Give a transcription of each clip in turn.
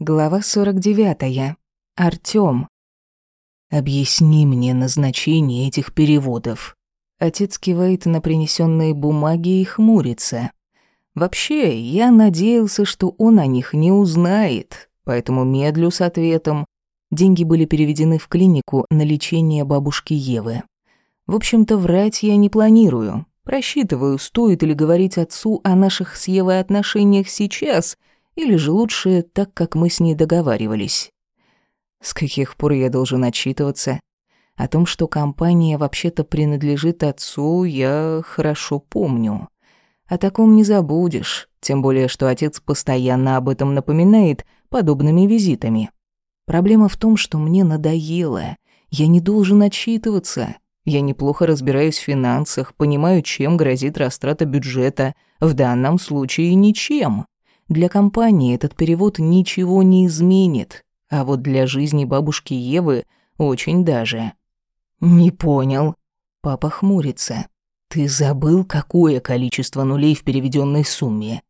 Глава 49. Артём. «Объясни мне назначение этих переводов». Отец кивает на принесенные бумаги и хмурится. Вообще, я надеялся, что он о них не узнает, поэтому медлю с ответом. Деньги были переведены в клинику на лечение бабушки Евы. В общем-то, врать я не планирую. Просчитываю, стоит ли говорить отцу о наших с Евой отношениях сейчас – или же лучше так, как мы с ней договаривались. С каких пор я должен отчитываться? О том, что компания вообще-то принадлежит отцу, я хорошо помню. О таком не забудешь, тем более, что отец постоянно об этом напоминает подобными визитами. Проблема в том, что мне надоело. Я не должен отчитываться. Я неплохо разбираюсь в финансах, понимаю, чем грозит растрата бюджета. В данном случае ничем. Для компании этот перевод ничего не изменит, а вот для жизни бабушки Евы очень даже. «Не понял». Папа хмурится. «Ты забыл, какое количество нулей в переведенной сумме?»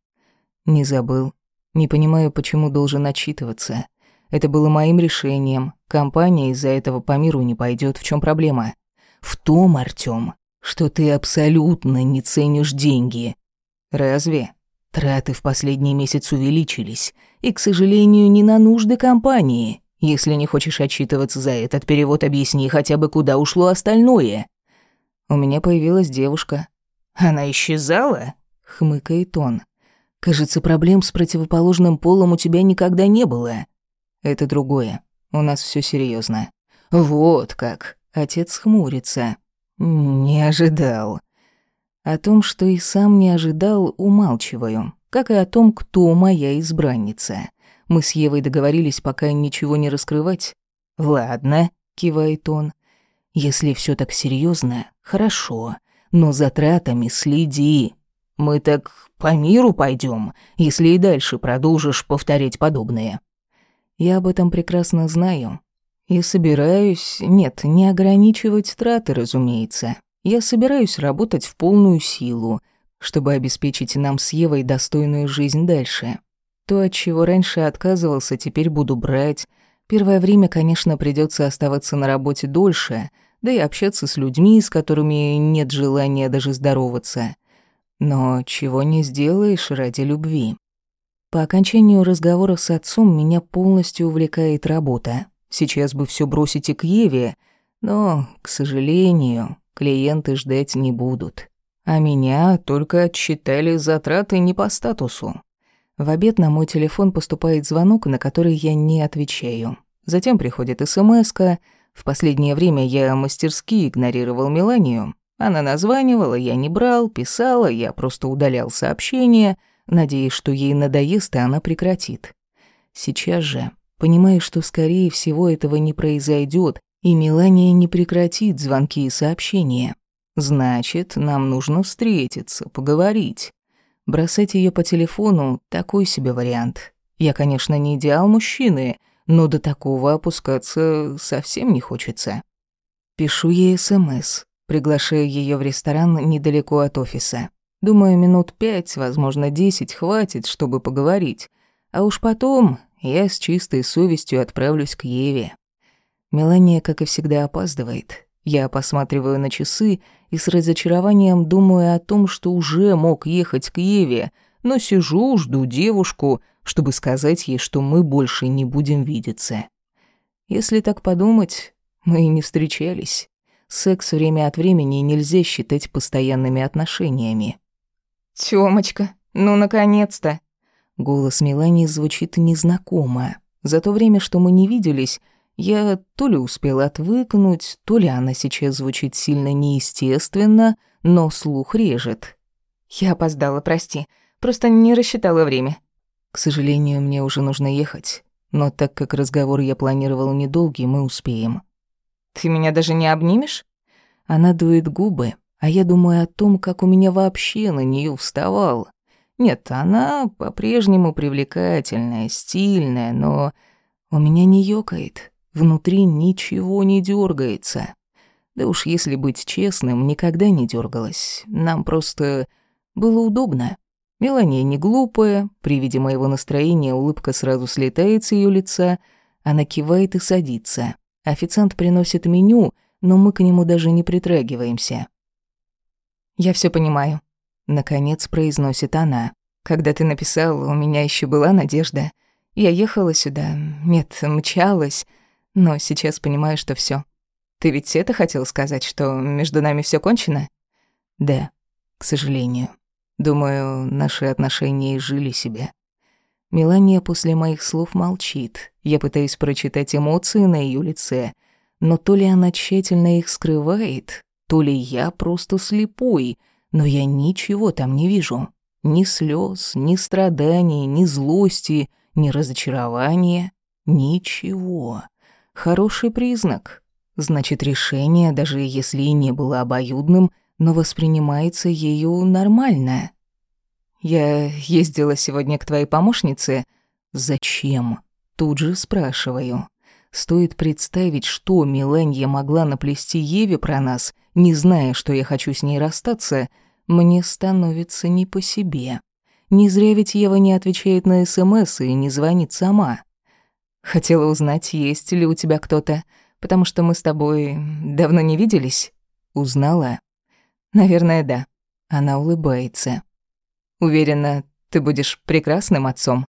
«Не забыл. Не понимаю, почему должен отчитываться. Это было моим решением. Компания из-за этого по миру не пойдет. В чем проблема?» «В том, Артём, что ты абсолютно не ценишь деньги». «Разве?» Траты в последний месяц увеличились, и, к сожалению, не на нужды компании. Если не хочешь отчитываться за этот перевод, объясни хотя бы, куда ушло остальное. У меня появилась девушка. Она исчезала? Хмыкает он. Кажется, проблем с противоположным полом у тебя никогда не было. Это другое. У нас все серьезно. Вот как. Отец хмурится. Не ожидал. О том, что и сам не ожидал, умалчиваю, как и о том, кто моя избранница. Мы с Евой договорились пока ничего не раскрывать. «Ладно», — кивает он, — «если все так серьезно, хорошо, но за тратами следи. Мы так по миру пойдем, если и дальше продолжишь повторять подобное». Я об этом прекрасно знаю. И собираюсь, нет, не ограничивать траты, разумеется. Я собираюсь работать в полную силу, чтобы обеспечить нам с Евой достойную жизнь дальше. То, от чего раньше отказывался, теперь буду брать. Первое время, конечно, придется оставаться на работе дольше, да и общаться с людьми, с которыми нет желания даже здороваться. Но чего не сделаешь ради любви. По окончанию разговора с отцом меня полностью увлекает работа. Сейчас бы все бросить и к Еве, но, к сожалению, клиенты ждать не будут. А меня только отчитали затраты не по статусу. В обед на мой телефон поступает звонок, на который я не отвечаю. Затем приходит смс -ка. В последнее время я мастерски игнорировал Меланию. Она названивала, я не брал, писала, я просто удалял сообщения, надеясь, что ей надоест, и она прекратит. Сейчас же, понимая, что скорее всего этого не произойдет, и Мелания не прекратит звонки и сообщения. Значит, нам нужно встретиться, поговорить. Бросать ее по телефону — такой себе вариант. Я, конечно, не идеал мужчины, но до такого опускаться совсем не хочется. Пишу ей СМС, приглашаю ее в ресторан недалеко от офиса. Думаю, минут пять, возможно, десять хватит, чтобы поговорить. А уж потом я с чистой совестью отправлюсь к Еве. Мелания, как и всегда, опаздывает. Я посматриваю на часы и с разочарованием думаю о том, что уже мог ехать к Еве, но сижу, жду девушку, чтобы сказать ей, что мы больше не будем видеться. Если так подумать, мы и не встречались. Секс время от времени нельзя считать постоянными отношениями. «Тёмочка, ну наконец-то!» Голос Мелании звучит незнакомо. За то время, что мы не виделись, я то ли успела отвыкнуть, то ли она сейчас звучит сильно неестественно, но слух режет. Я опоздала, прости. Просто не рассчитала время. К сожалению, мне уже нужно ехать. Но так как разговор я планировал недолгий, мы успеем. Ты меня даже не обнимешь? Она дует губы, а я думаю о том, как у меня вообще на нее вставал. Нет, она по-прежнему привлекательная, стильная, но у меня не ёкает. Внутри ничего не дергается. Да уж, если быть честным, никогда не дергалось. Нам просто было удобно. Мелания не глупая, при виде моего настроения улыбка сразу слетает с ее лица, она кивает и садится. Официант приносит меню, но мы к нему даже не притрагиваемся. «Я все понимаю», — наконец произносит она. «Когда ты написал, у меня еще была надежда. Я ехала сюда, нет, мчалась, но сейчас понимаю, что все. Ты ведь это хотел сказать, что между нами все кончено?» «Да, к сожалению. Думаю, наши отношения жили себе». Мелания после моих слов молчит. Я пытаюсь прочитать эмоции на ее лице, но то ли она тщательно их скрывает, то ли я просто слепой, но я ничего там не вижу. Ни слез, ни страданий, ни злости, ни разочарования. Ничего. Хороший признак. Значит, решение, даже если и не было обоюдным, но воспринимается ею нормально. «Я ездила сегодня к твоей помощнице». «Зачем?» Тут же спрашиваю. Стоит представить, что Миланья могла наплести Еве про нас, не зная, что я хочу с ней расстаться, мне становится не по себе. Не зря ведь Ева не отвечает на СМС и не звонит сама. Хотела узнать, есть ли у тебя кто-то, потому что мы с тобой давно не виделись. Узнала? Наверное, да. Она улыбается. Уверена, ты будешь прекрасным отцом.